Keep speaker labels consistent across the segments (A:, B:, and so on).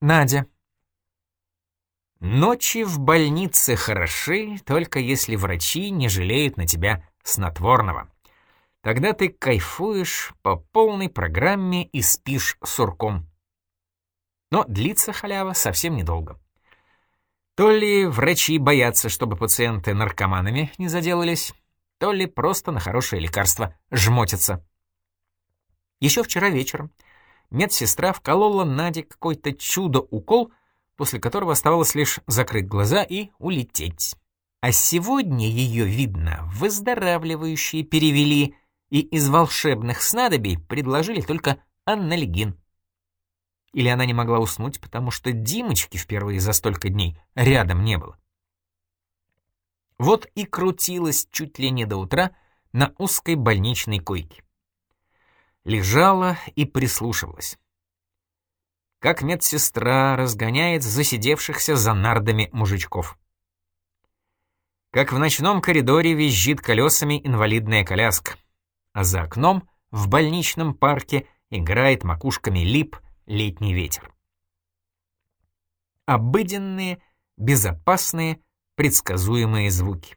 A: Надя. Ночи в больнице хороши, только если врачи не жалеют на тебя снотворного. Тогда ты кайфуешь по полной программе и спишь сурком. Но длится халява совсем недолго. То ли врачи боятся, чтобы пациенты наркоманами не заделались, то ли просто на хорошее лекарство жмотятся. Еще вчера вечером медсестра вколола Наде какой-то чудо-укол, после которого оставалось лишь закрыть глаза и улететь. А сегодня ее, видно, выздоравливающие перевели, и из волшебных снадобий предложили только аннальгин. Или она не могла уснуть, потому что Димочки впервые за столько дней рядом не было. Вот и крутилась чуть ли не до утра на узкой больничной койке. Лежала и прислушивалась. Как медсестра разгоняет засидевшихся за нардами мужичков. Как в ночном коридоре визжит колесами инвалидная коляска, а за окном в больничном парке играет макушками лип летний ветер. Обыденные, безопасные, предсказуемые звуки.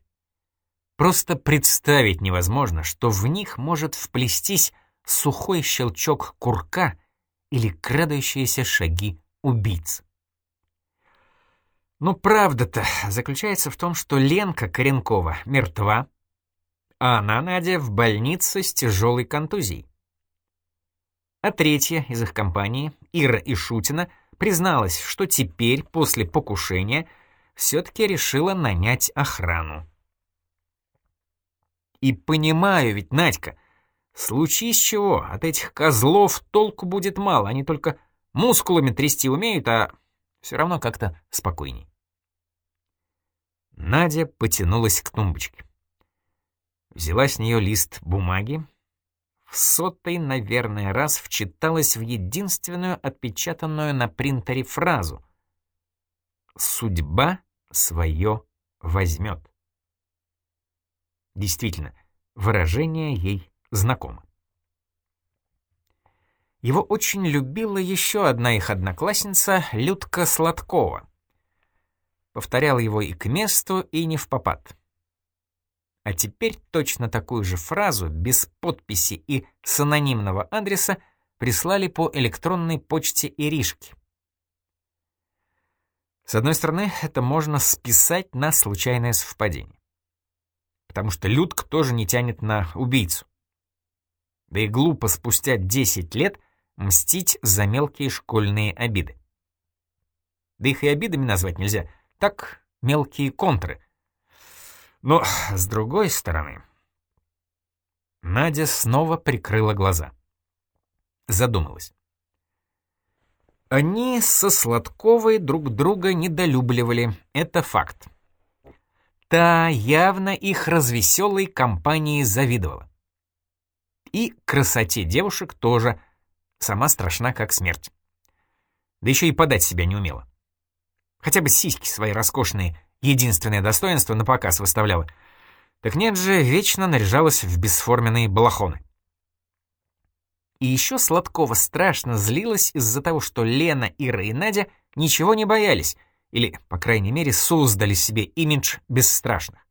A: Просто представить невозможно, что в них может вплестись сухой щелчок курка или крадущиеся шаги убийц. Но правда-то заключается в том, что Ленка Коренкова мертва, а она, Надя, в больнице с тяжелой контузией. А третья из их компании, Ира Ишутина, призналась, что теперь, после покушения, все-таки решила нанять охрану. И понимаю ведь, Надька, случись чего, от этих козлов толку будет мало, они только мускулами трясти умеют, а все равно как-то спокойней. Надя потянулась к тумбочке. Взяла с нее лист бумаги, в сотый, наверное, раз вчиталась в единственную отпечатанную на принтере фразу «Судьба свое возьмет». Действительно, выражение ей знакомо. Его очень любила еще одна их одноклассница, Людка Сладкова. Повторял его и к месту, и не в попад. А теперь точно такую же фразу, без подписи и с анонимного адреса, прислали по электронной почте Иришки. С одной стороны, это можно списать на случайное совпадение. Потому что Людк тоже не тянет на убийцу. Да и глупо спустя 10 лет мстить за мелкие школьные обиды. Да их и обидами назвать нельзя. Так, мелкие контры. Но, с другой стороны... Надя снова прикрыла глаза. Задумалась. Они со Сладковой друг друга недолюбливали, это факт. Та явно их развеселой компании завидовала. И красоте девушек тоже, сама страшна как смерть. Да еще и подать себя не умела. Хотя бы сиськи свои роскошные, единственное достоинство на показ выставляла. Так нет же, вечно наряжалась в бесформенные балахоны. И еще Сладкова страшно злилась из-за того, что Лена, Ира и Надя ничего не боялись, или, по крайней мере, создали себе имидж бесстрашных.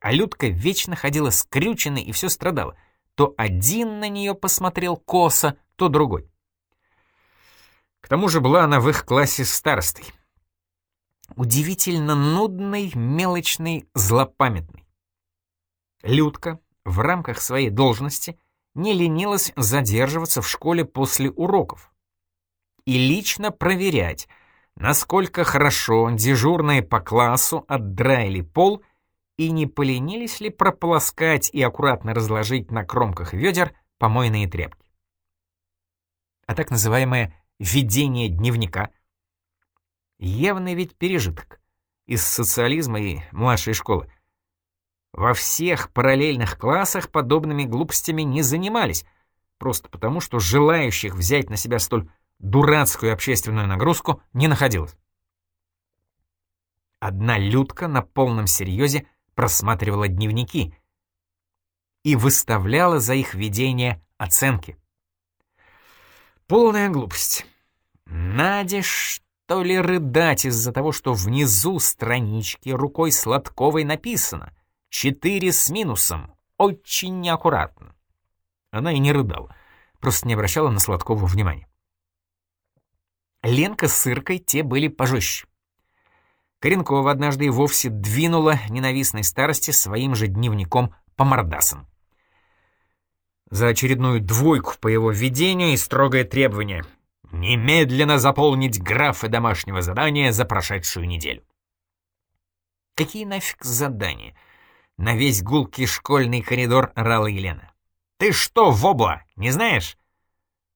A: А Людка вечно ходила скрюченной и все страдала. То один на нее посмотрел косо, то другой. К тому же была она в их классе старостой. Удивительно нудный, мелочный, злопамятный. Людка в рамках своей должности не ленилась задерживаться в школе после уроков и лично проверять, насколько хорошо дежурные по классу отдраили пол и не поленились ли прополоскать и аккуратно разложить на кромках ведер помойные тряпки. А так называемое «ведение дневника» — явный ведь пережиток из социализма и младшей школы. Во всех параллельных классах подобными глупостями не занимались, просто потому что желающих взять на себя столь дурацкую общественную нагрузку не находилось. Одна Людка на полном серьезе просматривала дневники и выставляла за их ведение оценки. Полная глупость. Наде, что ли, рыдать из-за того, что внизу странички рукой Сладковой написано «Четыре с минусом», очень неаккуратно. Она и не рыдала, просто не обращала на Сладкову внимания. Ленка с Иркой те были пожестче. Коренкова однажды вовсе двинула ненавистной старости своим же дневником по мордасам. За очередную двойку по его введению и строгое требование — немедленно заполнить графы домашнего задания за прошедшую неделю. Какие нафиг задания? На весь гулкий школьный коридор орала Елена. «Ты что, вобла, не знаешь?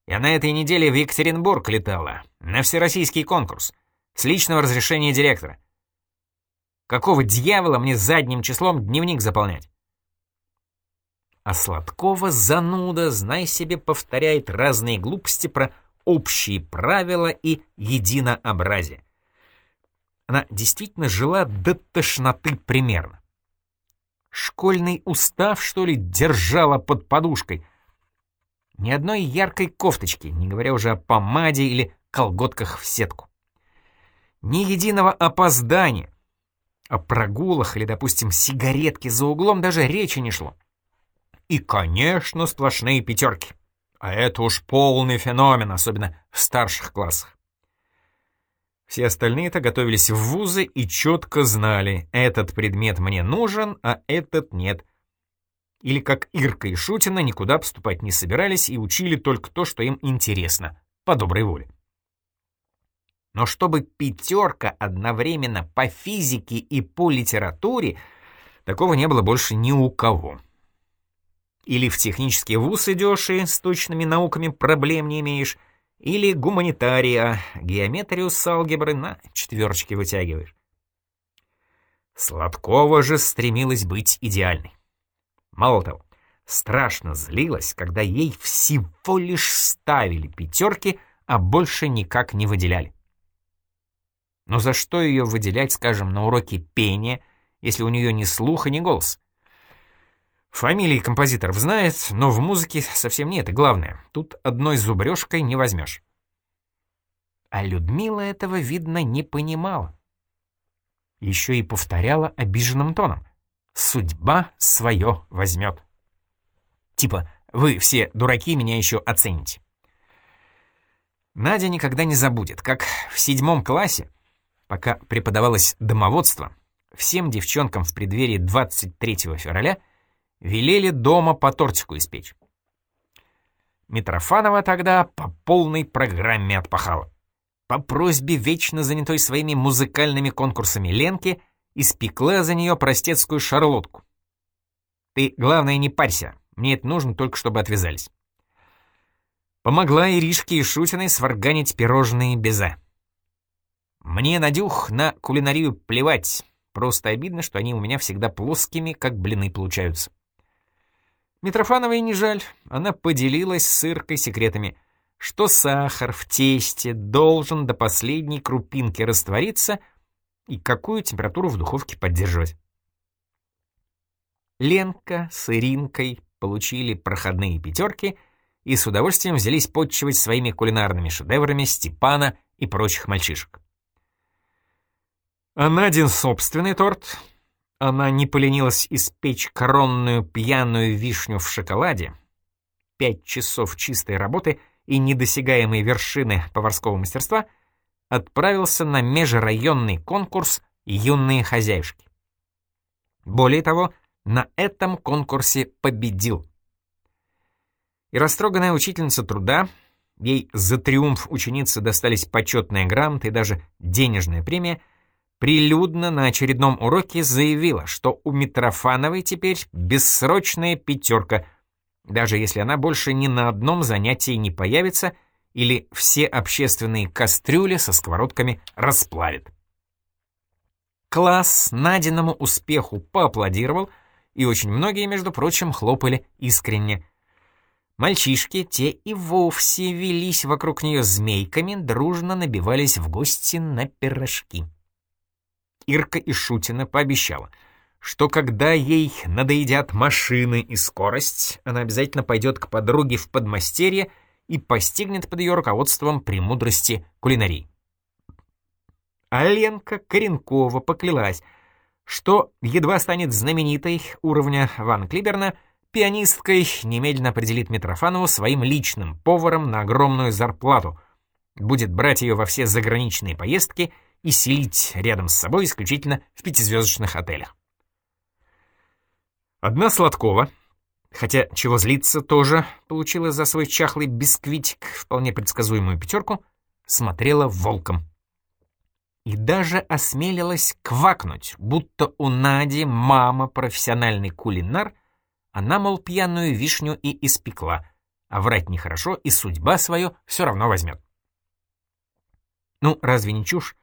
A: Я на этой неделе в Екатеринбург летала, на всероссийский конкурс, с личного разрешения директора. Какого дьявола мне задним числом дневник заполнять? А Сладкова зануда, знай себе, повторяет разные глупости про общие правила и единообразие. Она действительно жила до тошноты примерно. Школьный устав, что ли, держала под подушкой. Ни одной яркой кофточки, не говоря уже о помаде или колготках в сетку. Ни единого опоздания, о прогулах или, допустим, сигаретке за углом даже речи не шло. И, конечно, сплошные пятерки. А это уж полный феномен, особенно в старших классах. Все остальные-то готовились в вузы и четко знали, этот предмет мне нужен, а этот нет. Или как Ирка и Шутина никуда поступать не собирались и учили только то, что им интересно, по доброй воле. Но чтобы пятерка одновременно по физике и по литературе, такого не было больше ни у кого. Или в технический вуз идешь и с точными науками проблем не имеешь, или гуманитария, геометрию с алгебры на четверочки вытягиваешь. Сладкова же стремилась быть идеальной. Мало того, страшно злилась, когда ей всего лишь ставили пятерки, а больше никак не выделяли. Но за что ее выделять, скажем, на уроке пения, если у нее ни слуха, ни голос? Фамилии композиторов знает, но в музыке совсем не это главное. Тут одной зубрежкой не возьмешь. А Людмила этого, видно, не понимала. Еще и повторяла обиженным тоном. «Судьба свое возьмет». Типа, вы все дураки меня еще оцените. Надя никогда не забудет, как в седьмом классе Пока преподавалось домоводство, всем девчонкам в преддверии 23 февраля велели дома по тортику испечь. Митрофанова тогда по полной программе отпахала. По просьбе вечно занятой своими музыкальными конкурсами Ленки испекла за нее простецкую шарлотку. «Ты, главное, не парься, мне это нужно только, чтобы отвязались». Помогла Иришке и Шутиной сварганить пирожные безе. Мне, Надюх, на кулинарию плевать. Просто обидно, что они у меня всегда плоскими, как блины получаются. Митрофановой не жаль. Она поделилась с Иркой секретами, что сахар в тесте должен до последней крупинки раствориться и какую температуру в духовке поддерживать. Ленка с Иринкой получили проходные пятерки и с удовольствием взялись подчивать своими кулинарными шедеврами Степана и прочих мальчишек. А Надин собственный торт. Она не поленилась испечь коронную пьяную вишню в шоколаде. Пять часов чистой работы и недосягаемой вершины поварского мастерства отправился на межрайонный конкурс «Юные хозяюшки». Более того, на этом конкурсе победил. И растроганная учительница труда, ей за триумф ученицы достались почетные грамоты и даже денежная премия — прилюдно на очередном уроке заявила, что у Митрофановой теперь бессрочная пятерка, даже если она больше ни на одном занятии не появится или все общественные кастрюли со сковородками расплавит. Класс Надиному успеху поаплодировал, и очень многие, между прочим, хлопали искренне. Мальчишки, те и вовсе велись вокруг нее змейками, дружно набивались в гости на пирожки. Ирка Ишутина пообещала, что когда ей надоедят машины и скорость, она обязательно пойдет к подруге в подмастерье и постигнет под ее руководством премудрости кулинарии. А Ленка Коренкова поклялась, что едва станет знаменитой уровня Ван Клиберна, пианисткой немедленно определит Митрофанову своим личным поваром на огромную зарплату, будет брать ее во все заграничные поездки и селить рядом с собой исключительно в пятизвездочных отелях. Одна Сладкова, хотя чего злиться тоже получила за свой чахлый бисквитик вполне предсказуемую пятерку, смотрела волком. И даже осмелилась квакнуть, будто у Нади мама профессиональный кулинар, она, мол, пьяную вишню и испекла, а врать нехорошо, и судьба свою все равно возьмет. Ну, разве не чушь?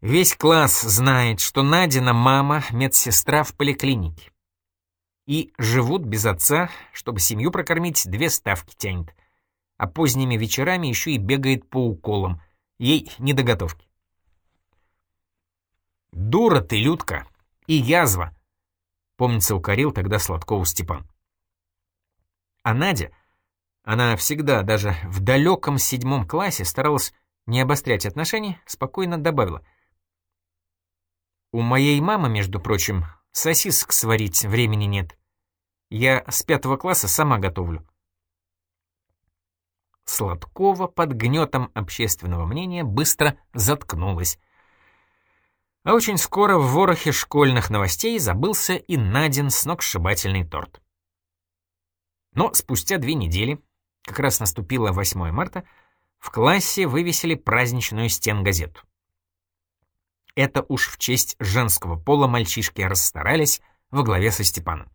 A: Весь класс знает, что Надина мама — медсестра в поликлинике и живут без отца, чтобы семью прокормить, две ставки тянет. А поздними вечерами еще и бегает по уколам. Ей не до готовки. «Дура ты, Людка! И язва!» Помнится, укорил тогда Сладкову Степан. А Надя, она всегда, даже в далеком седьмом классе, старалась не обострять отношения, спокойно добавила. «У моей мамы, между прочим, сосисок сварить времени нет. Я с пятого класса сама готовлю. Сладкова под гнетом общественного мнения быстро заткнулась. А очень скоро в ворохе школьных новостей забылся и Надин сногсшибательный торт. Но спустя две недели, как раз наступило 8 марта, в классе вывесили праздничную стенгазету. Это уж в честь женского пола мальчишки расстарались во главе со Степаном.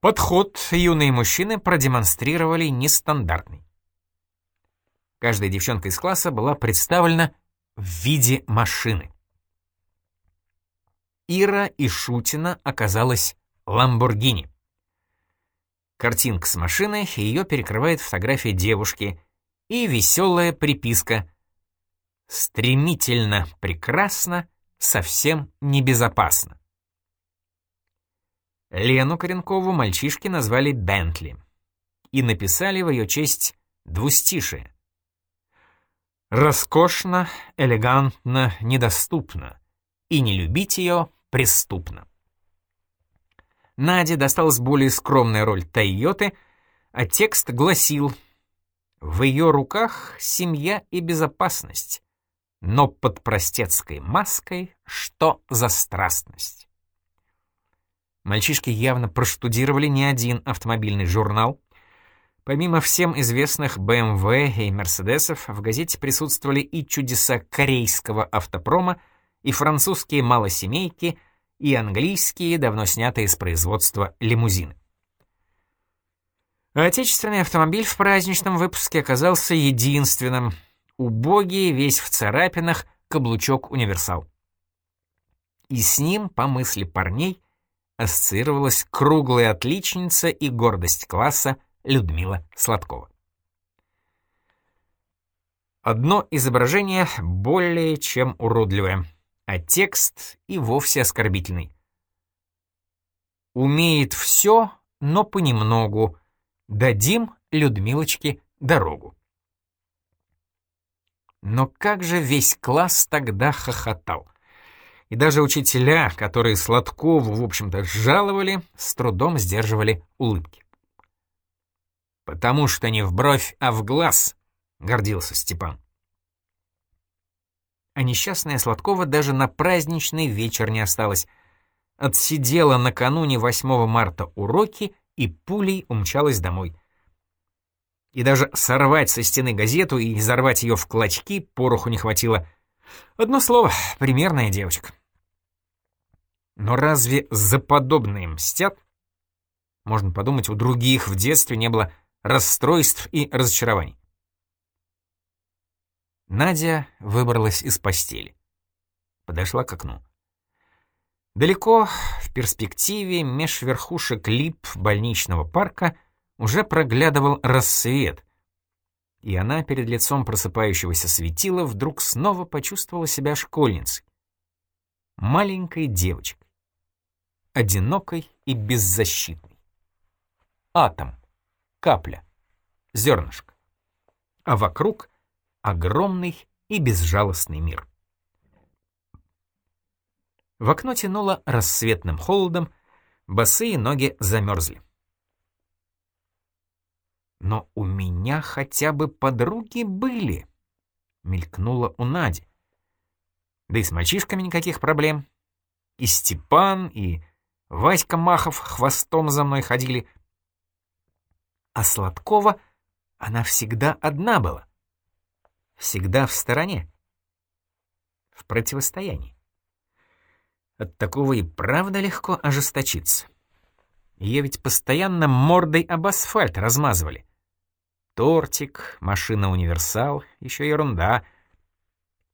A: Подход юные мужчины продемонстрировали нестандартный. Каждая девчонка из класса была представлена в виде машины. Ира и Шутина оказалась Ламборгини. Картинка с машиной, ее перекрывает фотография девушки и веселая приписка «Стремительно, прекрасно, совсем небезопасно». Лену Коренкову мальчишки назвали Бентли и написали в ее честь двустишие. «Роскошно, элегантно, недоступно, и не любить ее преступно». Наде досталась более скромная роль Тойоты, а текст гласил «В ее руках семья и безопасность, но под простецкой маской что за страстность?» Мальчишки явно проштудировали не один автомобильный журнал. Помимо всем известных BMW и Мерседесов, в газете присутствовали и чудеса корейского автопрома, и французские малосемейки, и английские, давно снятые из производства лимузины. Отечественный автомобиль в праздничном выпуске оказался единственным. Убогий, весь в царапинах, каблучок-универсал. И с ним, по мысли парней, ассоциировалась круглая отличница и гордость класса Людмила Сладкова. Одно изображение более чем уродливое, а текст и вовсе оскорбительный. Умеет все, но понемногу. Дадим Людмилочке дорогу. Но как же весь класс тогда хохотал и даже учителя, которые Сладкову, в общем-то, жаловали, с трудом сдерживали улыбки. «Потому что не в бровь, а в глаз», — гордился Степан. А несчастная Сладкова даже на праздничный вечер не осталась. Отсидела накануне 8 марта уроки и пулей умчалась домой. И даже сорвать со стены газету и изорвать ее в клочки пороху не хватило. Одно слово — примерная девочка. Но разве за подобное мстят? Можно подумать, у других в детстве не было расстройств и разочарований. Надя выбралась из постели. Подошла к окну. Далеко, в перспективе, меж верхушек лип больничного парка уже проглядывал рассвет, и она перед лицом просыпающегося светила вдруг снова почувствовала себя школьницей, маленькой девочкой одинокой и беззащитной. Атом. Капля. зернышко. А вокруг — огромный и безжалостный мир. В окно тянуло рассветным холодом, босые ноги замерзли. «Но у меня хотя бы подруги были», — мелькнула у Нади. «Да и с мальчишками никаких проблем. И Степан, и Васька Махов хвостом за мной ходили. А Сладкова она всегда одна была. Всегда в стороне. В противостоянии. От такого и правда легко ожесточиться. Ее ведь постоянно мордой об асфальт размазывали. Тортик, машина-универсал, еще ерунда.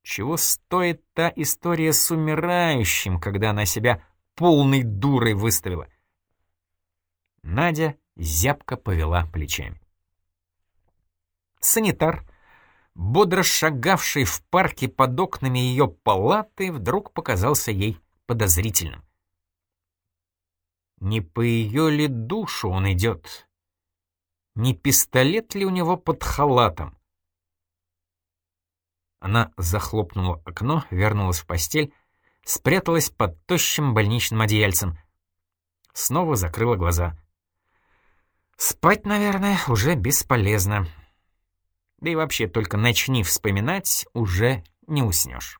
A: Чего стоит та история с умирающим, когда она себя полной дурой выставила? Надя зябко повела плечами. Санитар, бодро шагавший в парке под окнами ее палаты, вдруг показался ей подозрительным. Не по ее ли душу он идет? Не пистолет ли у него под халатом? Она захлопнула окно, вернулась в постель, спряталась под тощим больничным одеяльцем. Снова закрыла глаза. Спать, наверное, уже бесполезно. Да и вообще, только начни вспоминать, уже не уснешь.